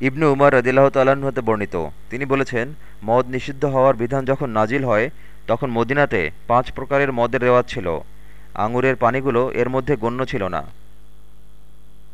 ইবনু উমার রদিল্লাহ তাল্লাহ্ন হতে বর্ণিত। তিনি বলেছেন, মদ নিষিদ্ধ হওয়ার বিধান যখন নাজিল হয়, তখন মদিনাতে পাঁচ প্রকারের মদের রেওয়াজ ছিল। আঙুরের পানিগুলো এর মধ্যে গণ্য ছিল না।